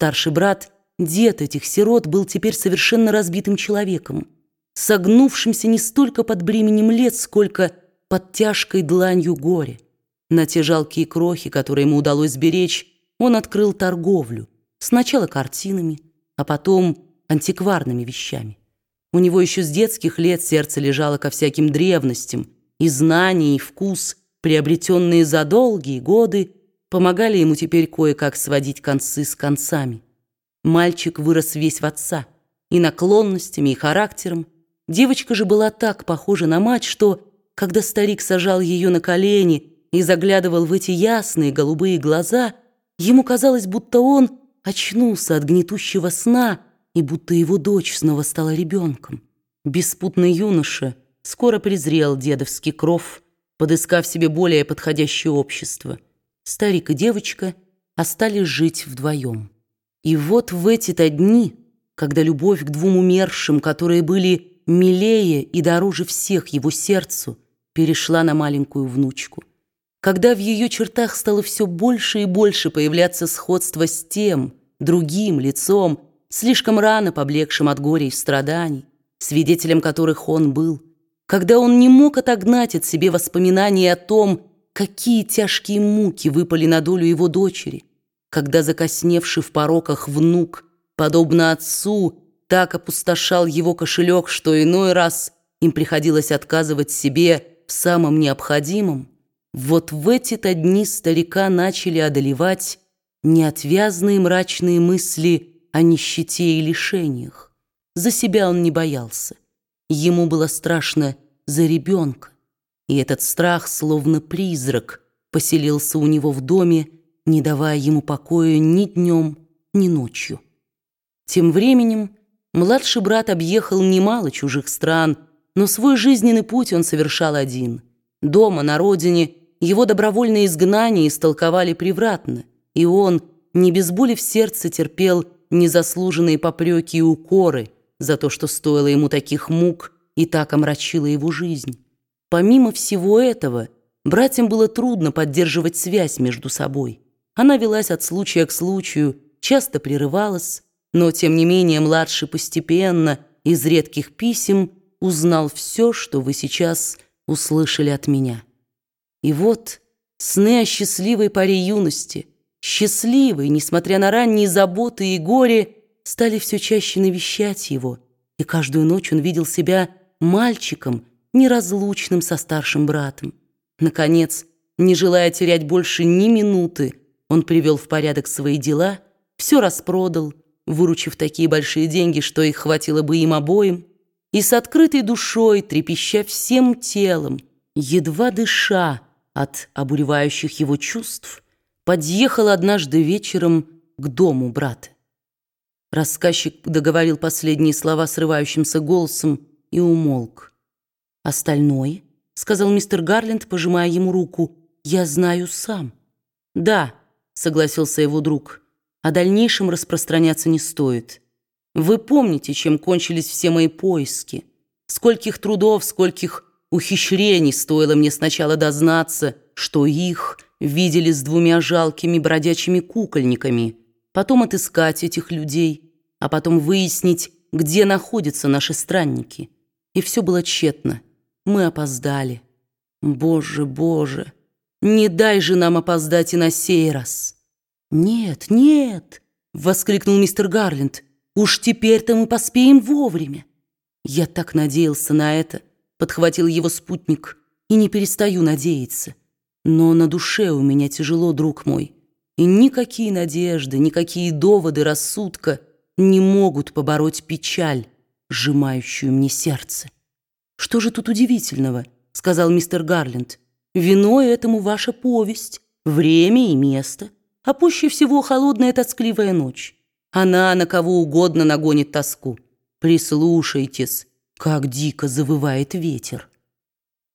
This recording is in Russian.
Старший брат, дед этих сирот, был теперь совершенно разбитым человеком, согнувшимся не столько под бременем лет, сколько под тяжкой дланью горя. На те жалкие крохи, которые ему удалось сберечь, он открыл торговлю. Сначала картинами, а потом антикварными вещами. У него еще с детских лет сердце лежало ко всяким древностям, и знания, и вкус, приобретенные за долгие годы, помогали ему теперь кое-как сводить концы с концами. Мальчик вырос весь в отца, и наклонностями, и характером. Девочка же была так похожа на мать, что, когда старик сажал ее на колени и заглядывал в эти ясные голубые глаза, ему казалось, будто он очнулся от гнетущего сна и будто его дочь снова стала ребенком. Беспутный юноша скоро презрел дедовский кров, подыскав себе более подходящее общество. Старик и девочка остались жить вдвоем. И вот в эти-то дни, когда любовь к двум умершим, которые были милее и дороже всех его сердцу, перешла на маленькую внучку, когда в ее чертах стало все больше и больше появляться сходство с тем, другим лицом, слишком рано поблекшим от горя и страданий, свидетелем которых он был, когда он не мог отогнать от себе воспоминания о том, какие тяжкие муки выпали на долю его дочери, когда закосневший в пороках внук, подобно отцу, так опустошал его кошелек, что иной раз им приходилось отказывать себе в самом необходимом, вот в эти-то дни старика начали одолевать неотвязные мрачные мысли о нищете и лишениях. За себя он не боялся. Ему было страшно за ребенка. И этот страх, словно призрак, поселился у него в доме, не давая ему покоя ни днем, ни ночью. Тем временем младший брат объехал немало чужих стран, но свой жизненный путь он совершал один. Дома, на родине, его добровольное изгнание истолковали превратно, и он, не без боли в сердце, терпел незаслуженные попреки и укоры за то, что стоило ему таких мук и так омрачило его жизнь. Помимо всего этого, братьям было трудно поддерживать связь между собой. Она велась от случая к случаю, часто прерывалась, но, тем не менее, младший постепенно из редких писем узнал все, что вы сейчас услышали от меня. И вот сны о счастливой паре юности, счастливой, несмотря на ранние заботы и горе, стали все чаще навещать его, и каждую ночь он видел себя мальчиком, неразлучным со старшим братом. Наконец, не желая терять больше ни минуты, он привел в порядок свои дела, все распродал, выручив такие большие деньги, что их хватило бы им обоим, и с открытой душой, трепеща всем телом, едва дыша от обуревающих его чувств, подъехал однажды вечером к дому брата. Рассказчик договорил последние слова срывающимся голосом и умолк. «Остальное?» — сказал мистер Гарленд, пожимая ему руку. «Я знаю сам». «Да», — согласился его друг, — «о дальнейшем распространяться не стоит. Вы помните, чем кончились все мои поиски. Скольких трудов, скольких ухищрений стоило мне сначала дознаться, что их видели с двумя жалкими бродячими кукольниками, потом отыскать этих людей, а потом выяснить, где находятся наши странники. И все было тщетно. Мы опоздали. Боже, Боже, не дай же нам опоздать и на сей раз. Нет, нет, воскликнул мистер Гарленд. Уж теперь-то мы поспеем вовремя. Я так надеялся на это, подхватил его спутник, и не перестаю надеяться. Но на душе у меня тяжело, друг мой, и никакие надежды, никакие доводы рассудка не могут побороть печаль, сжимающую мне сердце. «Что же тут удивительного?» — сказал мистер Гарленд. «Виной этому ваша повесть, время и место, а пуще всего холодная тоскливая ночь. Она на кого угодно нагонит тоску. Прислушайтесь, как дико завывает ветер».